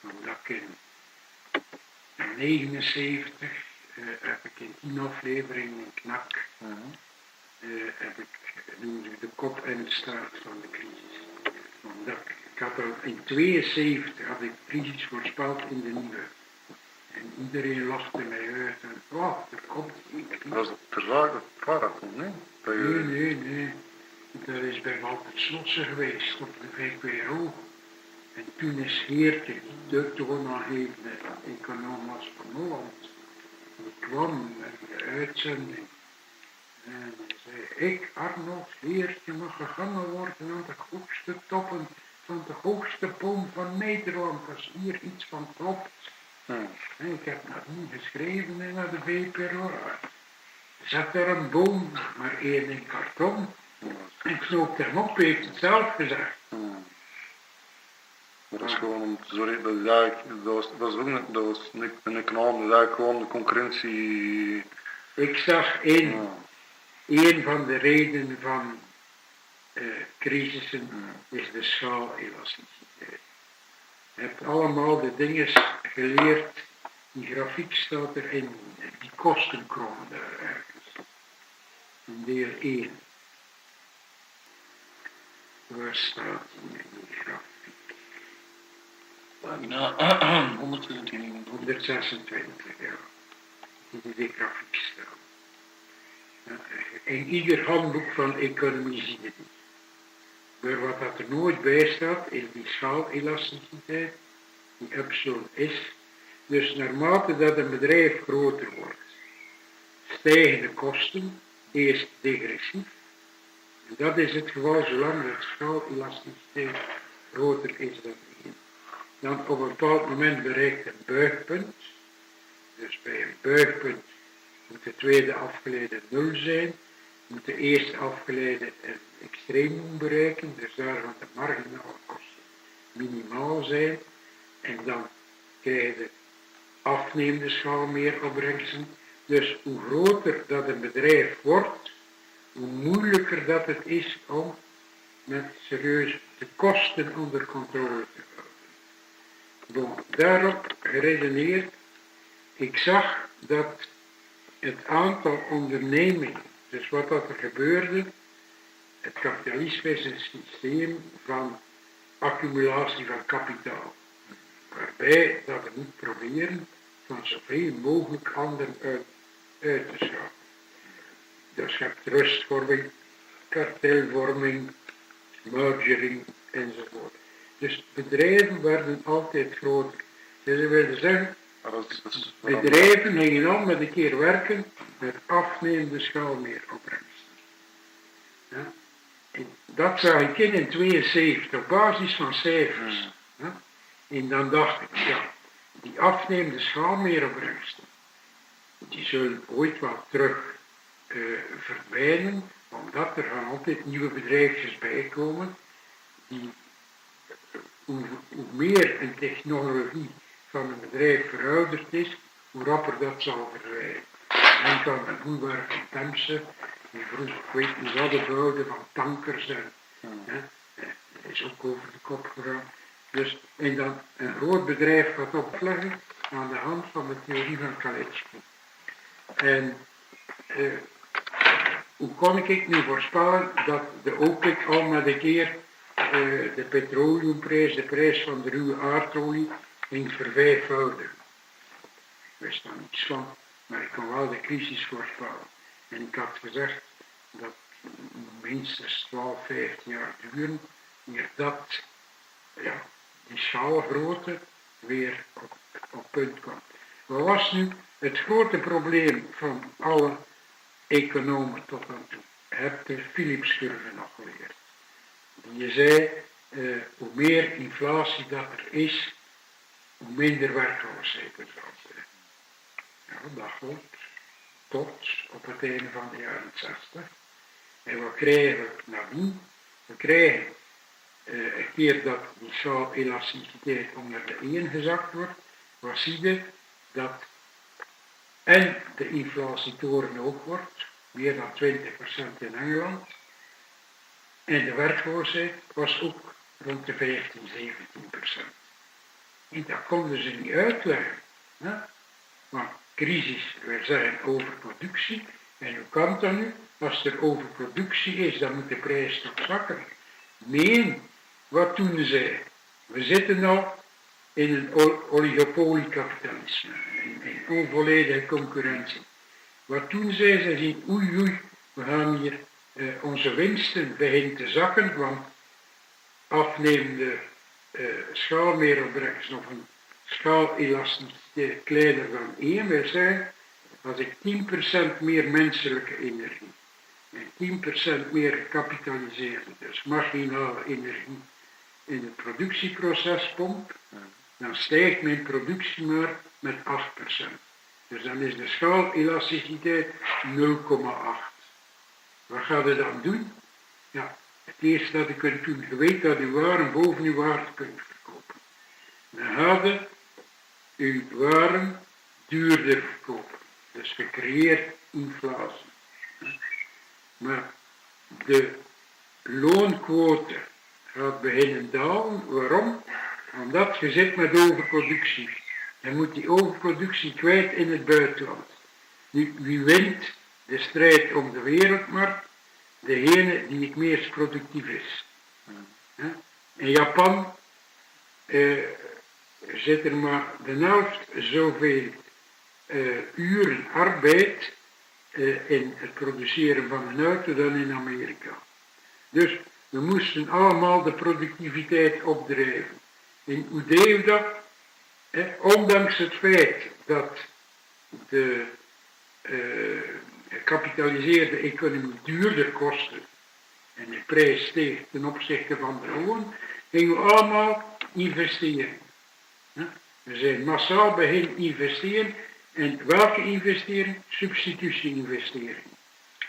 Omdat ik in 79 uh, heb ik in tien afleveringen in Knak uh -huh. heb ik noemde de kop en de staart van de crisis. Omdat ik, ik had al in 72 had ik crisis voorspeld in de nieuwe. En iedereen lachte mij uit en oh, er komt een crisis. Was het ter zake marathon, nee? Nee, nee, nee. Dat is bij Walter Slotsen geweest op de VPRO. En toen is Heertje, de toonaangevende econoom was van Holland, die kwam met de uitzending. En zei, ik, Arnold Heertje, mag gegangen worden aan de hoogste toppen van de hoogste boom van Nederland, als hier iets van klopt. Hmm. En ik heb nadien geschreven naar de VPRO. Zat er een boom, maar één in karton. En knoop hem op, heeft het zelf gezegd. Hmm. Dat is gewoon om te zorgen dat eigenlijk, dat was, dat was ook dat was een, een econoom, dat is eigenlijk gewoon de concurrentie. Ik zag in, ja. een van de redenen van uh, crisissen ja. is de schaalelasticiteit. Je hebt allemaal de dingen geleerd, die grafiek staat erin, die kostenkrom daar ergens. In deel 1. Waar staat die grafiek? Pagina 122. 126, ja. Die die grafiek staan. In ieder handboek van economie zie je niet. Maar wat dat er nooit bij staat, is die schaalelasticiteit, die epsilon is. Dus naarmate dat een bedrijf groter wordt, stijgen de kosten, eerst degressief. En dat is het geval zolang de schaalelasticiteit groter is dan dan op een bepaald moment bereikt een buigpunt. Dus bij een buigpunt moet de tweede afgeleide nul zijn, moet de eerste afgeleide een extremum bereiken, dus daar gaan de marginale kosten minimaal zijn. En dan krijg je de afnemende schaal meer opbrengsten. Dus hoe groter dat een bedrijf wordt, hoe moeilijker dat het is om met serieus de kosten onder controle te Bon, daarop geredeneerd, ik zag dat het aantal ondernemingen, dus wat dat er gebeurde, het kapitalisme is een systeem van accumulatie van kapitaal, waarbij dat we moet proberen van zoveel mogelijk anderen uit, te schakelen. Dus je hebt kartelvorming, mergering enzovoort. Dus bedrijven werden altijd groter. Dus dat wil zeggen, bedrijven gingen om met een keer werken met afnemende schaal meer opbrengsten. Ja? Dat zag ik in in 72 op basis van cijfers. Ja? En dan dacht ik, ja, die afnemende schaal meer opbrengsten, die zullen ooit wel terug uh, verdwijnen, omdat er gaan altijd nieuwe bedrijfjes bij komen die hoe, meer een technologie van een bedrijf verouderd is, hoe rapper dat zal verdwijnen. Denk aan de boelwerk van Temse, die vroeger, ik weet niet wat bouwde van tankers en hè, dat is ook over de kop gegaan. Dus, en dan een groot bedrijf gaat opleggen aan de hand van de theorie van Kalecki. En eh, hoe kon ik nu voorspellen dat de OPEC al met een keer de petroleumprijs, de prijs van de ruwe aardolie, ging vervijfvoudigen. Ik wist daar niets van, maar ik kon wel de crisis voorspellen. En ik had gezegd dat minstens 12, 15 jaar duren, eer dat, ja, die schaalgrootte weer op, punt kwam. Wat was nu het grote probleem van alle economen tot dan toe? Heb de Philips-curve nog geleerd. Je zei, uh, hoe meer inflatie dat er is, hoe minder werkloosheid er zal zijn. Dat klopt. Tot op het einde van de jaren 60. En wat krijgen we nadien? We krijgen uh, een keer dat die elasticiteit onder de 1 gezakt wordt, wat zie je? Dat en de inflatie hoog wordt, meer dan 20% in Engeland, en de werkloosheid was ook rond de 15, 17 procent. En dat konden ze niet uitleggen. Hè? Want crisis, wij zeggen overproductie. En hoe kan dat nu? Als er overproductie is, dan moet de prijs toch zakken. Nee, wat doen zij? We zitten nog in een oligopoliekapitalisme, in, in onvolledige concurrentie. Wat doen zij? Ze zien, oei oei, we gaan hier eh, onze winsten beginnen te zakken, want afnemende uh, schaalmeeropbrengst of een schaalelasticiteit kleiner dan 1 wil zeggen, als ik 10% meer menselijke energie en 10% meer gecapitaliseerde, dus machinale energie, in het productieproces pomp, dan stijgt mijn productie maar met 8%. Dus dan is de schaalelasticiteit 0,8. Wat gaat u dan doen? Ja, het eerste dat je kunt doen, je weet dat je waren boven je waarde kunt verkopen. Dan je uw waren duurder verkopen. Dus je creëert inflatie. Maar de loonquote gaat beginnen dalen. Waarom? Omdat je zit met overproductie. Je moet die overproductie kwijt in het buitenland. Wie wint de strijd om de wereldmarkt? Degene die het meest productief is. In Japan eh, zit er maar de helft zoveel uh, uren arbeid uh, in het produceren van een auto dan in Amerika. Dus we moesten allemaal de productiviteit opdrijven. We dat? Eh, ondanks het feit dat de gekapitaliseerde economie duurder kostte en de prijs steeg ten opzichte van de loon, gingen we allemaal investeren. We zijn massaal beginnen investeren en welke investering? Substitutie-investering.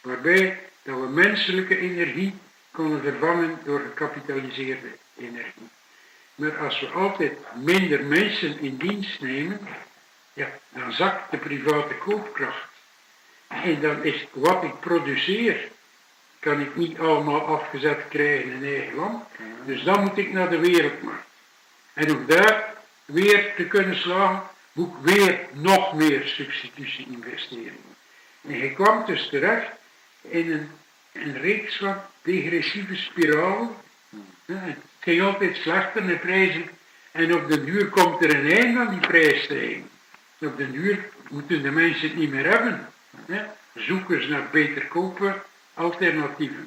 Waarbij dat we menselijke energie konden vervangen door gecapitaliseerde energie. Maar als we altijd minder mensen in dienst nemen, ja, dan zakt de private koopkracht. En dan is wat ik produceer, kan ik niet allemaal afgezet krijgen in eigen land. Dus dan moet ik naar de wereldmarkt. En om daar weer te kunnen slagen, moet ik weer nog meer substitutie-investeringen. En je kwam dus terecht in een, een reeks van degressieve spiralen. Het ging altijd slechter met prijzen. En op de duur komt er een einde aan die prijsstijging. Op de duur moeten de mensen het niet meer hebben. Zoeken ze naar beter kopen alternatieven.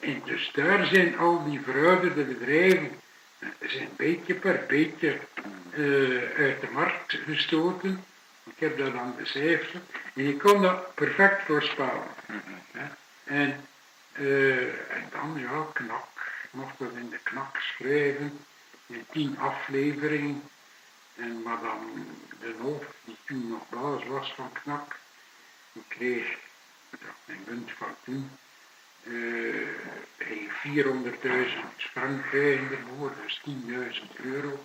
En dus daar zijn al die verouderde bedrijven zijn beetje per beetje uh, uit de markt gestoten. Ik heb dat dan becijferd. En ik kon dat perfect voorspellen. En, uh, en dan, ja, knak. Ik mocht dat in de knak schrijven. In tien afleveringen. En madame de hoofd, die toen nog baas was van knak, die kreeg mijn munt van toen uh, 400.000 frank krijgen ervoor, dus 10.000 euro,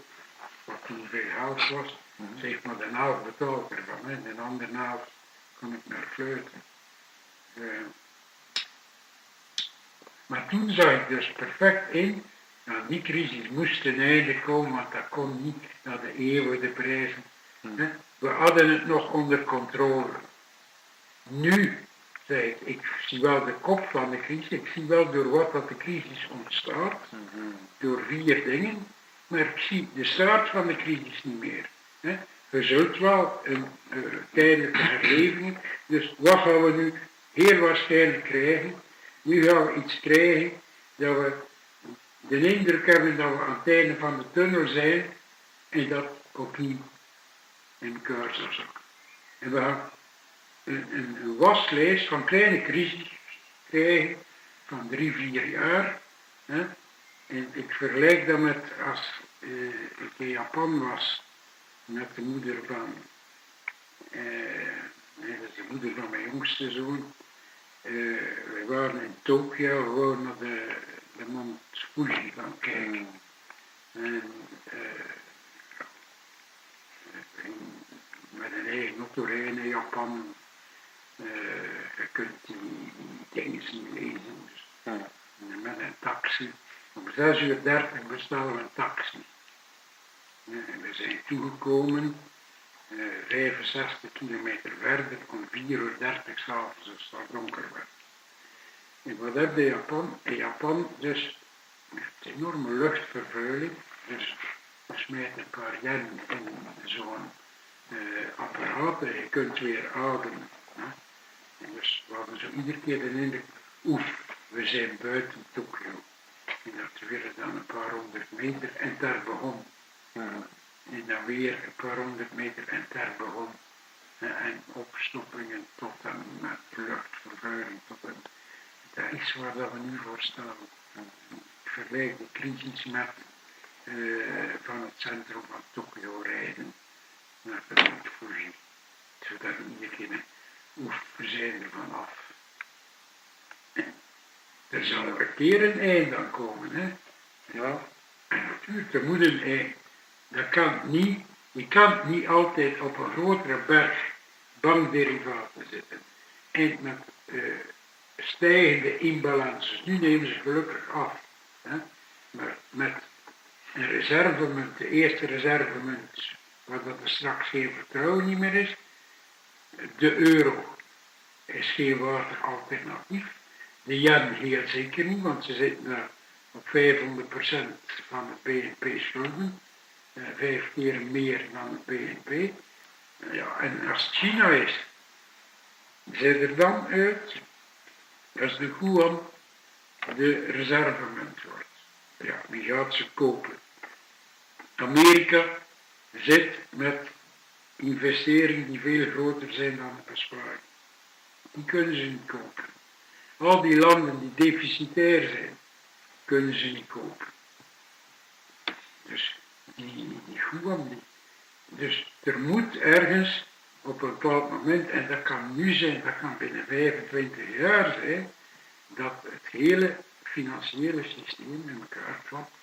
wat toen veel geld was. Mm Zeg maar, de helft betaalt ervan, en de andere helft kon ik naar fluiten. Uh, maar toen zag ik dus perfect in, nou, die crisis moest ten einde komen, want dat kon niet naar de eeuwige prijzen. Mm We hadden het nog onder controle. Nu zei ik, zie wel de kop van de crisis, ik zie wel door wat dat de crisis ontstaat, door vier dingen, maar ik zie de staart van de crisis niet meer. Hè. Je zult wel een uh, tijdelijke herleving, dus wat gaan we nu heel waarschijnlijk krijgen? Nu gaan we iets krijgen dat we de indruk hebben dat we aan het einde van de tunnel zijn en dat opnieuw in elkaar zakken. En we gaan een, waslijst van kleine crisis krijgen van drie, vier jaar. Hè. En ik vergelijk dat met als uh, ik in Japan was met de moeder van, is de moeder van mijn jongste zoon. Uh, we waren in Tokio gewoon naar de, de Mont Fuji gaan kijken. En, met een eigen auto rijden in Japan je kunt die, dingen niet lezen. Dus, Met een taxi. Om 6 uur 30 bestellen we een taxi. En we zijn toegekomen, uh, 65 kilometer verder, om 4 uur 30 s'avonds als het donker werd. En wat heb je in Japan? In Japan dus met enorme luchtvervuiling, dus we smijten een paar yen in zo'n uh, apparaat en je kunt weer ademen. Hadden zo iedere keer de indruk, oef, we zijn buiten Tokio. En dat weer dan een paar honderd meter en daar begon. En dan weer een paar honderd meter en daar begon. En opstoppingen tot en met luchtvervuiling. Tot en, dat is waar dat we nu voor staan. Ik vergelijk de crisis met uh, van het centrum van Tokio rijden naar de Fuji. Zodat iedere oef, we zijn er vanaf. Er zal een keer een eind aan komen, hè. Ja, en natuurlijk, er moet een eind. Dat kan niet, je kan niet altijd op een grotere berg bankderivaten zitten. En met uh, stijgende imbalances. Nu nemen ze gelukkig af. Hè? Maar met een reservemunt, de eerste reservemunt, waar dat er straks geen vertrouwen niet meer is, de euro is geen alternatief. De yen heel zeker niet, want ze zitten op 500% van het BNP schulden. Uh, vijf keer meer dan het BNP. Uh, ja, en als China is, zit er dan uit, als de yuan de reservemunt wordt. Ja, wie gaat ze kopen? Amerika zit met investeringen die veel groter zijn dan de besparing. Die kunnen ze niet kopen. Al die landen die deficitair zijn, kunnen ze niet kopen. Dus die, die goed niet. Dus er moet ergens op een bepaald moment, en dat kan nu zijn, dat kan binnen 25 jaar zijn, dat het hele financiële systeem in elkaar klapt